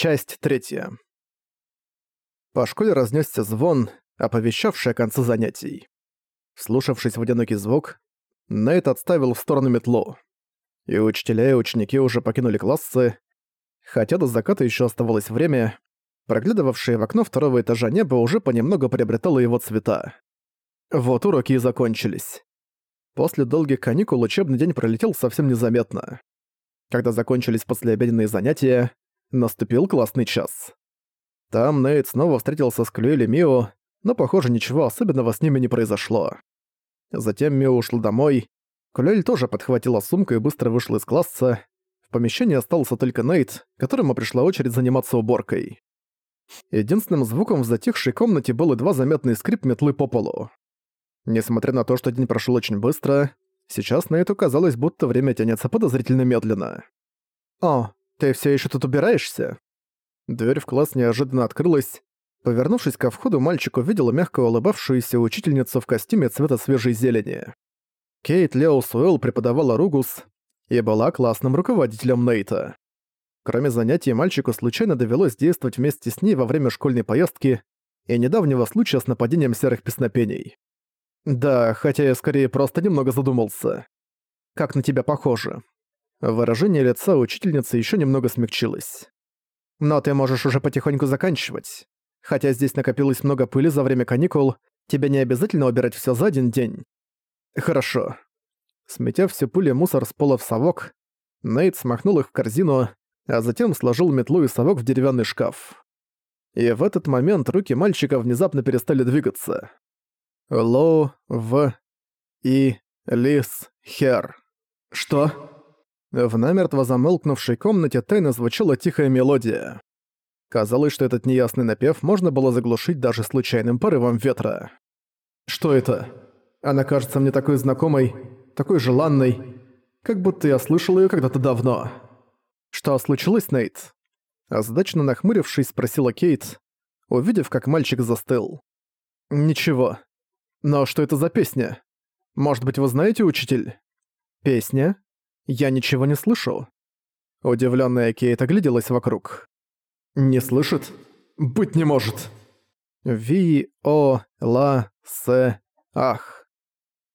Часть третья. По школе разнесся звон, оповещавший о конце занятий. Слушавшись в одинокий звук, Нейт отставил в сторону метлу. И учителя и ученики уже покинули классы, хотя до заката еще оставалось время, проглядывавшее в окно второго этажа небо уже понемногу приобретало его цвета. Вот уроки и закончились. После долгих каникул учебный день пролетел совсем незаметно. Когда закончились послеобеденные занятия, наступил классный час. Там Нейт снова встретился с Клюэль и Мио, но, похоже, ничего особенного с ними не произошло. Затем Мио ушла домой. Клюэль тоже подхватила сумку и быстро вышла из класса. В помещении остался только Нейт, которому пришла очередь заниматься уборкой. Единственным звуком в затихшей комнате был едва заметный скрип метлы по полу. Несмотря на то, что день прошел очень быстро, сейчас Нейту казалось, будто время тянется подозрительно медленно. «О, ты все еще тут убираешься?» Дверь в класс неожиданно открылась. Повернувшись ко входу, мальчик увидел мягко улыбавшуюся учительницу в костюме цвета свежей зелени. Кейт Лео Суэлл преподавала Ругус и была классным руководителем Нейта. Кроме занятий, мальчику случайно довелось действовать вместе с ней во время школьной поездки и недавнего случая с нападением серых песнопений. Да, хотя я скорее просто немного задумался. Как на тебя похоже. Выражение лица учительницы еще немного смягчилось. Но ты можешь уже потихоньку заканчивать. Хотя здесь накопилось много пыли за время каникул, тебе не обязательно убирать все за один день. Хорошо. Сметя всю пыль и мусор с пола в совок, Нейт смахнул их в корзину, а затем сложил метлу и совок в деревянный шкаф. И в этот момент руки мальчика внезапно перестали двигаться. Ло, В, И, Лис, Хер. Что? В намертво замолкнувшей комнате тайно звучала тихая мелодия. Казалось, что этот неясный напев можно было заглушить даже случайным порывом ветра. «Что это? Она кажется мне такой знакомой, такой желанной, как будто я слышал ее когда-то давно». «Что случилось, Нейт?» Озадачно нахмурившись, спросила Кейт, увидев, как мальчик застыл. «Ничего. Но что это за песня? Может быть, вы знаете, учитель?» «Песня?» Я ничего не слышу. Удивленная Кейт огляделась вокруг. «Не слышит? Быть не может!» Ви, О, Ла, С, Ах.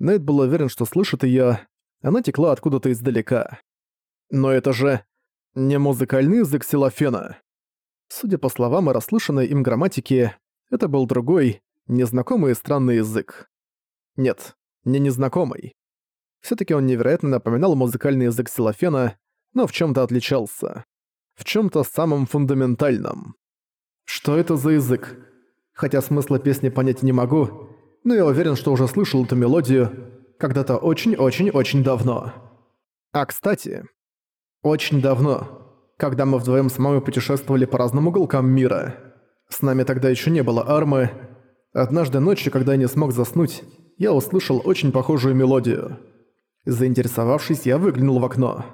Нейт был уверен, что слышит её. Она текла откуда-то издалека. Но это же не музыкальный язык силофена. Судя по словам и расслышанной им грамматике, это был другой, незнакомый и странный язык. Нет, не незнакомый. Всё-таки он невероятно напоминал музыкальный язык Силофена, но в чём-то отличался. В чём-то самом фундаментальном. Что это за язык? Хотя смысла песни понять не могу, но я уверен, что уже слышал эту мелодию когда-то очень-очень-очень давно. А кстати, очень давно, когда мы вдвоем с мамой путешествовали по разным уголкам мира. С нами тогда еще не было армы. Однажды ночью, когда я не смог заснуть, я услышал очень похожую мелодию. Заинтересовавшись, я выглянул в окно.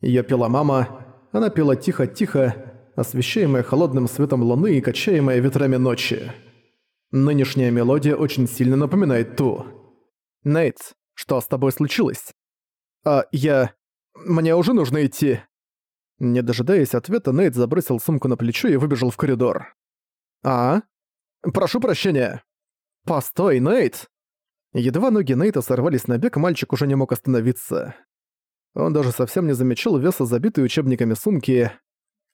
Её пела мама, она пела тихо-тихо, освещаемая холодным светом луны и качаемая ветрами ночи. Нынешняя мелодия очень сильно напоминает ту. «Нейт, что с тобой случилось?» «А, я... Мне уже нужно идти». Не дожидаясь ответа, Нейт забросил сумку на плечо и выбежал в коридор. «А? Прошу прощения». «Постой, Нейт!» Едва ноги Нейта сорвались на бег, мальчик уже не мог остановиться. Он даже совсем не замечал веса забитой учебниками сумки.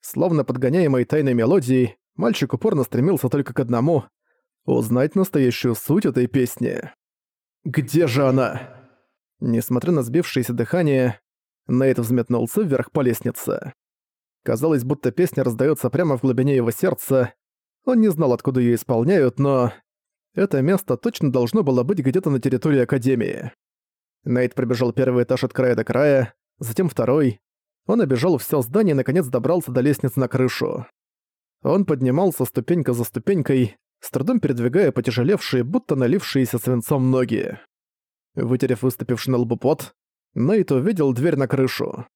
Словно подгоняемой тайной мелодией, мальчик упорно стремился только к одному — узнать настоящую суть этой песни. «Где же она?» Несмотря на сбившееся дыхание, Нейт взметнулся вверх по лестнице. Казалось, будто песня раздаётся прямо в глубине его сердца. Он не знал, откуда её исполняют, но это место точно должно было быть где-то на территории Академии. Найт пробежал первый этаж от края до края, затем второй. Он обежал все здание и наконец добрался до лестницы на крышу. Он поднимался ступенька за ступенькой, с трудом передвигая потяжелевшие, будто налившиеся свинцом ноги. Вытерев выступивший на лбу пот, Нейт увидел дверь на крышу.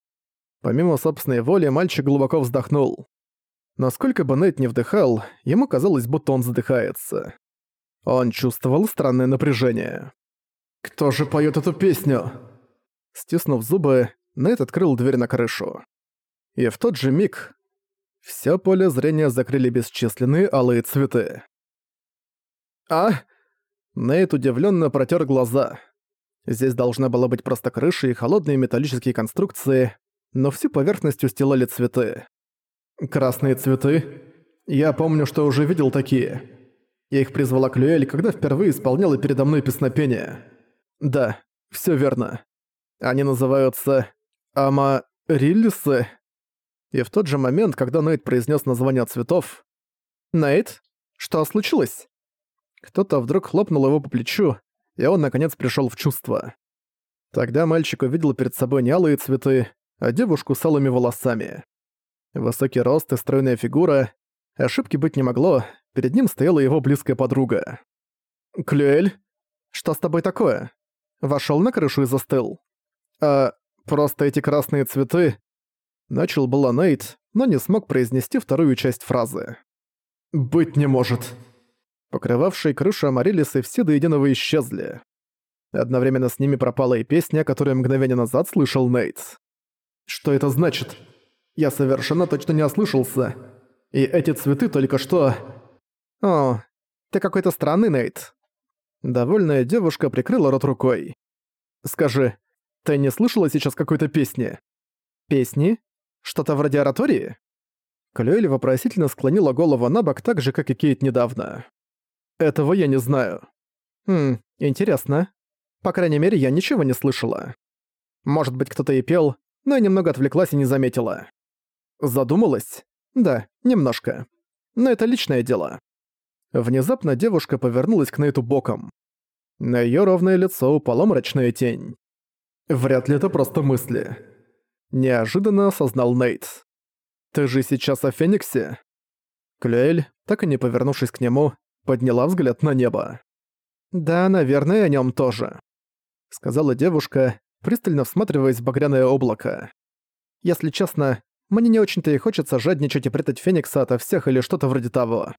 Помимо собственной воли, мальчик глубоко вздохнул. Насколько бы Нейт не вдыхал, ему казалось, будто он задыхается. Он чувствовал странное напряжение. «Кто же поет эту песню?» Стиснув зубы, Нейт открыл дверь на крышу. И в тот же миг Всё поле зрения закрыли бесчисленные алые цветы. «А?» Нейт удивлённо протер глаза. Здесь должна была быть просто крыша и холодные металлические конструкции, но всю поверхность устилали цветы. «Красные цветы? Я помню, что уже видел такие. Я их призвала Клюэль, когда впервые исполняла передо мной песнопение. Да, всё верно. Они называются Амариллисы. И в тот же момент, когда Нейт произнес название цветов... «Нейт? Что случилось?» Кто-то вдруг хлопнул его по плечу, и он наконец пришел в чувство. Тогда мальчик увидел перед собой не алые цветы, а девушку с алыми волосами. Высокий рост и стройная фигура. Ошибки быть не могло, перед ним стояла его близкая подруга. «Клюэль? Что с тобой такое? Вошёл на крышу и застыл?» «А, просто эти красные цветы...» Начал было Нейт, но не смог произнести вторую часть фразы. «Быть не может». Покрывавшие крышу Амарилисы все до единого исчезли. Одновременно с ними пропала и песня, которую мгновение назад слышал Нейт. «Что это значит? Я совершенно точно не ослышался. И эти цветы только что...» «О, ты какой-то странный, Нейт». Довольная девушка прикрыла рот рукой. «Скажи, ты не слышала сейчас какой-то песни?» «Песни? Что-то вроде оратории?» Клюэль вопросительно склонила голову на бок так же, как и Кейт недавно. «Этого я не знаю». «Хм, интересно. По крайней мере, я ничего не слышала. Может быть, кто-то и пел, но я немного отвлеклась и не заметила. Задумалась? Да, немножко. Но это личное дело». Внезапно девушка повернулась к Нейту боком. На её ровное лицо упала мрачная тень. «Вряд ли это просто мысли». Неожиданно осознал Нейт. «Ты же сейчас о Фениксе?» Клюэль, так и не повернувшись к нему, подняла взгляд на небо. «Да, наверное, о нем тоже», — сказала девушка, пристально всматриваясь в багряное облако. «Если честно, мне не очень-то и хочется жадничать и прятать Феникса ото всех или что-то вроде того.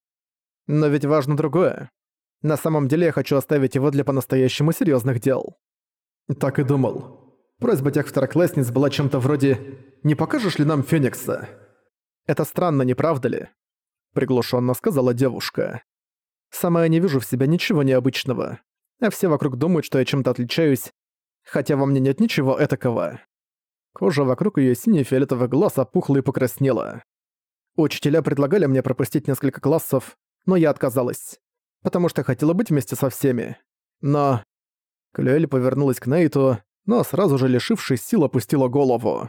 Но ведь важно другое. На самом деле я хочу оставить его для по-настоящему серьезных дел». Так и думал. Просьба тех второклассниц была чем-то вроде «Не покажешь ли нам Феникса?» «Это странно, не правда ли?» Приглушенно сказала девушка. Сама я не вижу в себя ничего необычного. А все вокруг думают, что я чем-то отличаюсь, хотя во мне нет ничего этакого. Кожа вокруг её сине-фиолетовых глаз опухла и покраснела. Учителя предлагали мне пропустить несколько классов, но я отказалась, потому что хотела быть вместе со всеми. Но... Клюэль повернулась к Нейту, но сразу же, лишившись сил, опустила голову.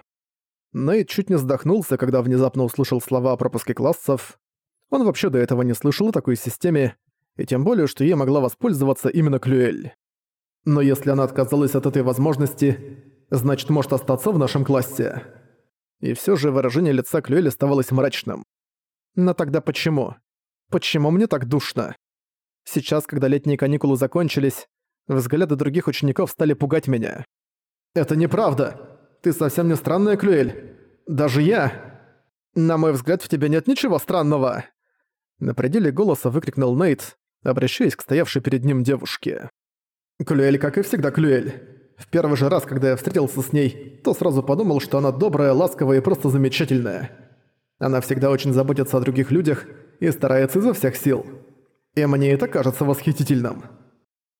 Нейт чуть не вздохнулся, когда внезапно услышал слова о пропуске классов. Он вообще до этого не слышал о такой системе, и тем более, что ей могла воспользоваться именно Клюэль. Но если она отказалась от этой возможности, значит может остаться в нашем классе. И все же выражение лица Клюэль оставалось мрачным. Но тогда почему? Почему мне так душно? Сейчас, когда летние каникулы закончились, взгляды других учеников стали пугать меня. «Это неправда! Ты совсем не странная, Клюэль! Даже я!» «На мой взгляд, в тебе нет ничего странного!» На пределе голоса выкрикнул Нейт, обращаясь к стоявшей перед ним девушке. «Клюэль, как и всегда, Клюэль. В первый же раз, когда я встретился с ней, то сразу подумал, что она добрая, ласковая и просто замечательная. Она всегда очень заботится о других людях и старается изо всех сил. И мне это кажется восхитительным.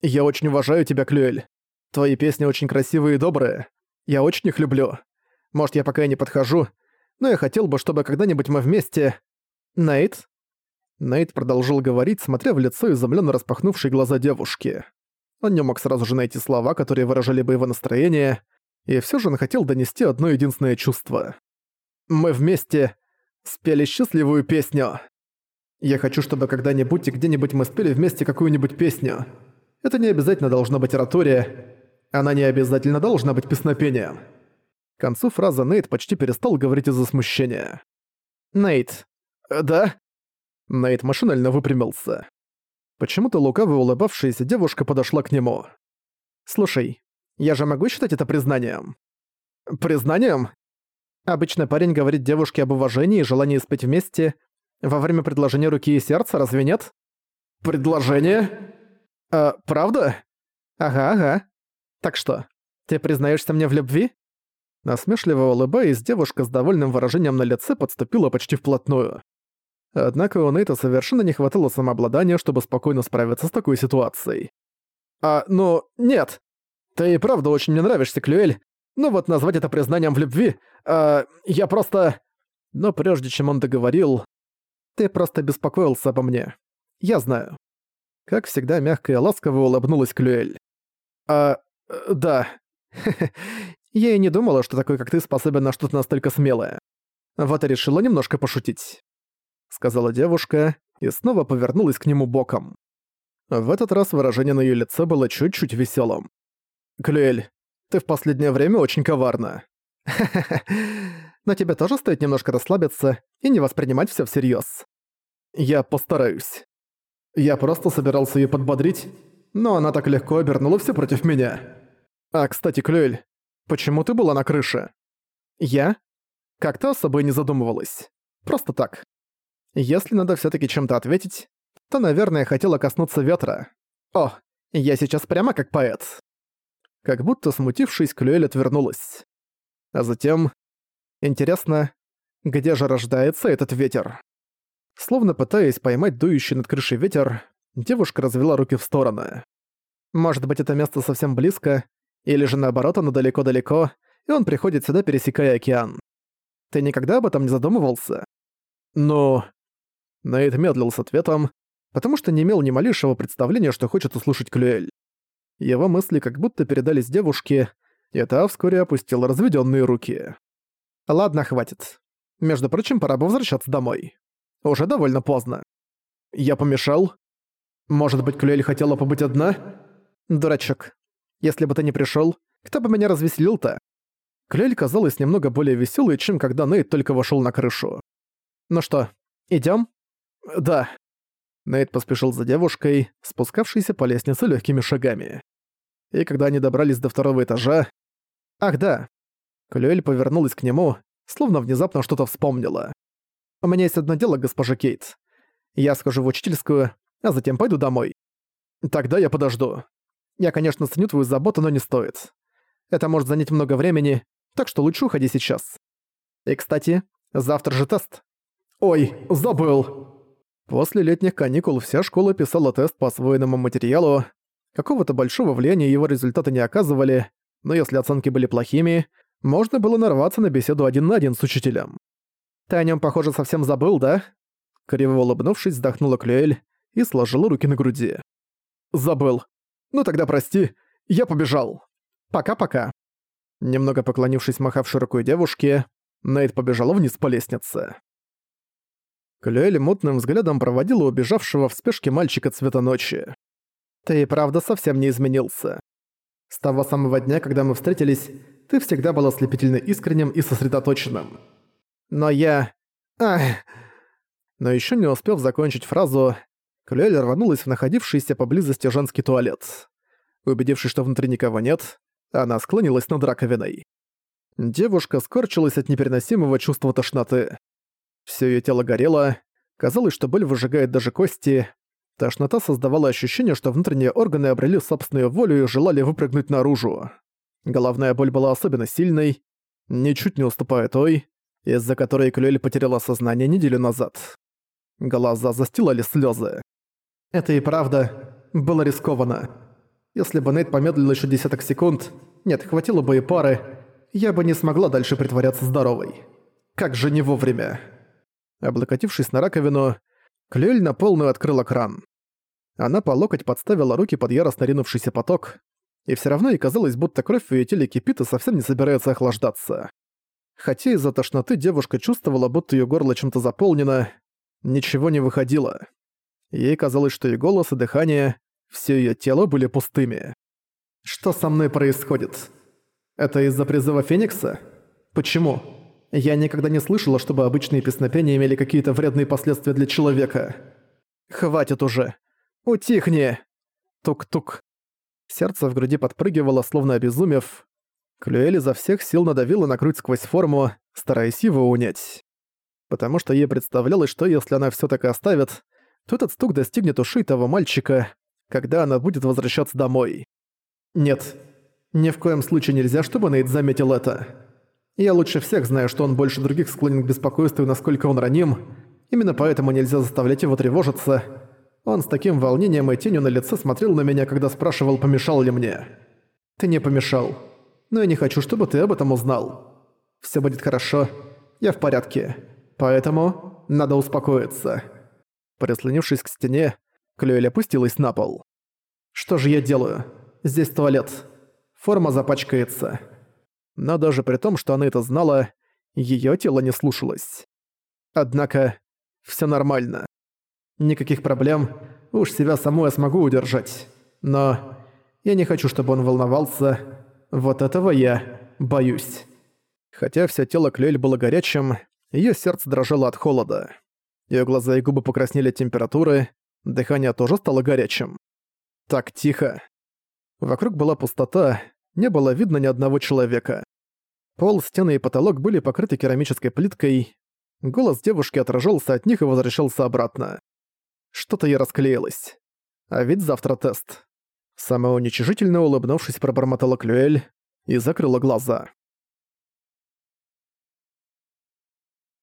Я очень уважаю тебя, Клюэль. Твои песни очень красивые и добрые. Я очень их люблю. Может, я пока и не подхожу, но я хотел бы, чтобы когда-нибудь мы вместе... Нейт?» Нейт продолжил говорить, смотря в лицо изумленно распахнувшей глаза девушки. Он не мог сразу же найти слова, которые выражали бы его настроение, и все же он хотел донести одно единственное чувство. «Мы вместе спели счастливую песню. Я хочу, чтобы когда-нибудь и где-нибудь мы спели вместе какую-нибудь песню. Это не обязательно должна быть оратория, она не обязательно должна быть песнопением». К концу фразы Нейт почти перестал говорить из-за смущения. «Нейт, да?» Нейт машинально выпрямился. Почему-то лукаво улыбавшаяся девушка подошла к нему. «Слушай, я же могу считать это признанием?» «Признанием?» Обычно парень говорит девушке об уважении и желании спать вместе во время предложения руки и сердца, разве нет? «Предложение?» «А, правда?» «Ага, ага. Так что, ты признаешься мне в любви?» Насмешливо улыбаясь, девушка с довольным выражением на лице подступила почти вплотную. Однако у Нейта совершенно не хватало самообладания, чтобы спокойно справиться с такой ситуацией. «А, ну, нет. Ты и правда очень мне нравишься, Клюэль. Ну вот назвать это признанием в любви, а, я просто...» Но прежде чем он договорил, «Ты просто беспокоился обо мне. Я знаю». Как всегда, мягко и ласково улыбнулась Клюэль. «А, э, да. Я и не думала, что такой, как ты, способен на что-то настолько смелое. Вот и решила немножко пошутить», — сказала девушка и снова повернулась к нему боком. В этот раз выражение на её лице было чуть-чуть весёлым. «Клюэль, ты в последнее время очень коварна». Но тебе тоже стоит немножко расслабиться и не воспринимать всё всерьёз. Я постараюсь. Я просто собирался её подбодрить, но она так легко обернула всё против меня. А, кстати, Клюэль, Почему ты была на крыше? Я? Как-то особо не задумывалась. Просто так. Если надо все таки чем-то ответить, то, наверное, хотела коснуться ветра. О, я сейчас прямо как поэт. Как будто смутившись, Клюэль отвернулась. А затем... Интересно, где же рождается этот ветер? Словно пытаясь поймать дующий над крышей ветер, девушка развела руки в стороны. Может быть, это место совсем близко, или же наоборот, оно далеко-далеко, и он приходит сюда, пересекая океан. Ты никогда об этом не задумывался? Ну... Нейт медлил с ответом, потому что не имел ни малейшего представления, что хочет услышать Клюэль. Его мысли как будто передались девушке, и та вскоре опустила разведённые руки. «Ладно, хватит. Между прочим, пора бы возвращаться домой. Уже довольно поздно. Я помешал? Может быть, Клюэль хотела побыть одна? Дурачок. Если бы ты не пришёл, кто бы меня развеселил-то?» Клель казалась немного более весёлой, чем когда Нейт только вошёл на крышу. «Ну что, идём?» «Да». Нейт поспешил за девушкой, спускавшейся по лестнице лёгкими шагами. И когда они добрались до второго этажа... «Ах, да!» Клюэль повернулась к нему, словно внезапно что-то вспомнила. «У меня есть одно дело, госпожа Кейт. Я схожу в учительскую, а затем пойду домой. Тогда я подожду. Я, конечно, ценю твою заботу, но не стоит. Это может занять много времени, так что лучше уходи сейчас. И, кстати, завтра же тест. Ой, забыл. После летних каникул вся школа писала тест по освоенному материалу. Какого-то большого влияния его результаты не оказывали, но если оценки были плохими, можно было нарваться на беседу один на один с учителем. «Ты о нем, похоже, совсем забыл, да?» Криво улыбнувшись, вздохнула Клюэль и сложила руки на груди. «Забыл. «Ну тогда прости, я побежал. Пока-пока». Немного поклонившись махавшей рукой девушке, Нейт побежала вниз по лестнице. Клюэль мутным взглядом проводила убежавшего в спешке мальчика цвета ночи. «Ты и правда совсем не изменился. С того самого дня, когда мы встретились, ты всегда был ослепительно искренним и сосредоточенным. Но я... Ах...» Но еще не успев закончить фразу, Клюэль рванулась в находившийся поблизости женский туалет. Убедившись, что внутри никого нет, она склонилась над раковиной. Девушка скорчилась от непереносимого чувства тошноты. Всё её тело горело, казалось, что боль выжигает даже кости. Тошнота создавала ощущение, что внутренние органы обрели собственную волю и желали выпрыгнуть наружу. Головная боль была особенно сильной, ничуть не уступая той, из-за которой Клюэль потеряла сознание неделю назад. Глаза застилали слёзы. Это и правда было рискованно. Если бы Нейт помедлил еще десяток секунд, нет, хватило бы и пары, я бы не смогла дальше притворяться здоровой. Как же не вовремя. Облокотившись на раковину, Клюэль на полную открыла кран. Она по локоть подставила руки под яростно ринувшийся поток, и все равно ей казалось, будто кровь в её теле кипит и совсем не собирается охлаждаться. Хотя из-за тошноты девушка чувствовала, будто её горло чем-то заполнено, ничего не выходило. Ей казалось, что и голос, и дыхание, все ее тело были пустыми. Что со мной происходит? Это из-за призыва Феникса? Почему? Я никогда не слышала, чтобы обычные песнопения имели какие-то вредные последствия для человека. Хватит уже. Утихни. Тук-тук. Сердце в груди подпрыгивало, словно обезумев. Клюэль изо всех сил надавила на грудь сквозь форму, стараясь его унять. Потому что ей представлялось, что если она все так и оставит, то этот стук достигнет ушей того мальчика, когда она будет возвращаться домой. Нет, ни в коем случае нельзя, чтобы Нейт заметил это. Я лучше всех знаю, что он больше других склонен к беспокойству и насколько он раним. Именно поэтому нельзя заставлять его тревожиться. Он с таким волнением и тенью на лице смотрел на меня, когда спрашивал, помешал ли мне. Ты не помешал. Но я не хочу, чтобы ты об этом узнал. Все будет хорошо. Я в порядке. Поэтому надо успокоиться. Прислонившись к стене, Клюэль опустилась на пол. Что же я делаю? Здесь туалет. Форма запачкается. Но даже при том, что она это знала, её тело не слушалось. Однако, всё нормально. Никаких проблем, уж себя саму я смогу удержать. Но я не хочу, чтобы он волновался. Вот этого я боюсь. Хотя всё тело Клюэль было горячим, её сердце дрожало от холода. Её глаза и губы покраснели от температуры, дыхание тоже стало горячим. Так тихо. Вокруг была пустота, не было видно ни одного человека. Пол, стены и потолок были покрыты керамической плиткой. Голос девушки отражался от них и возвращался обратно. Что-то я расклеилось. А ведь завтра тест. Самоуничижительно улыбнувшись, пробормотала Клюэль и закрыла глаза.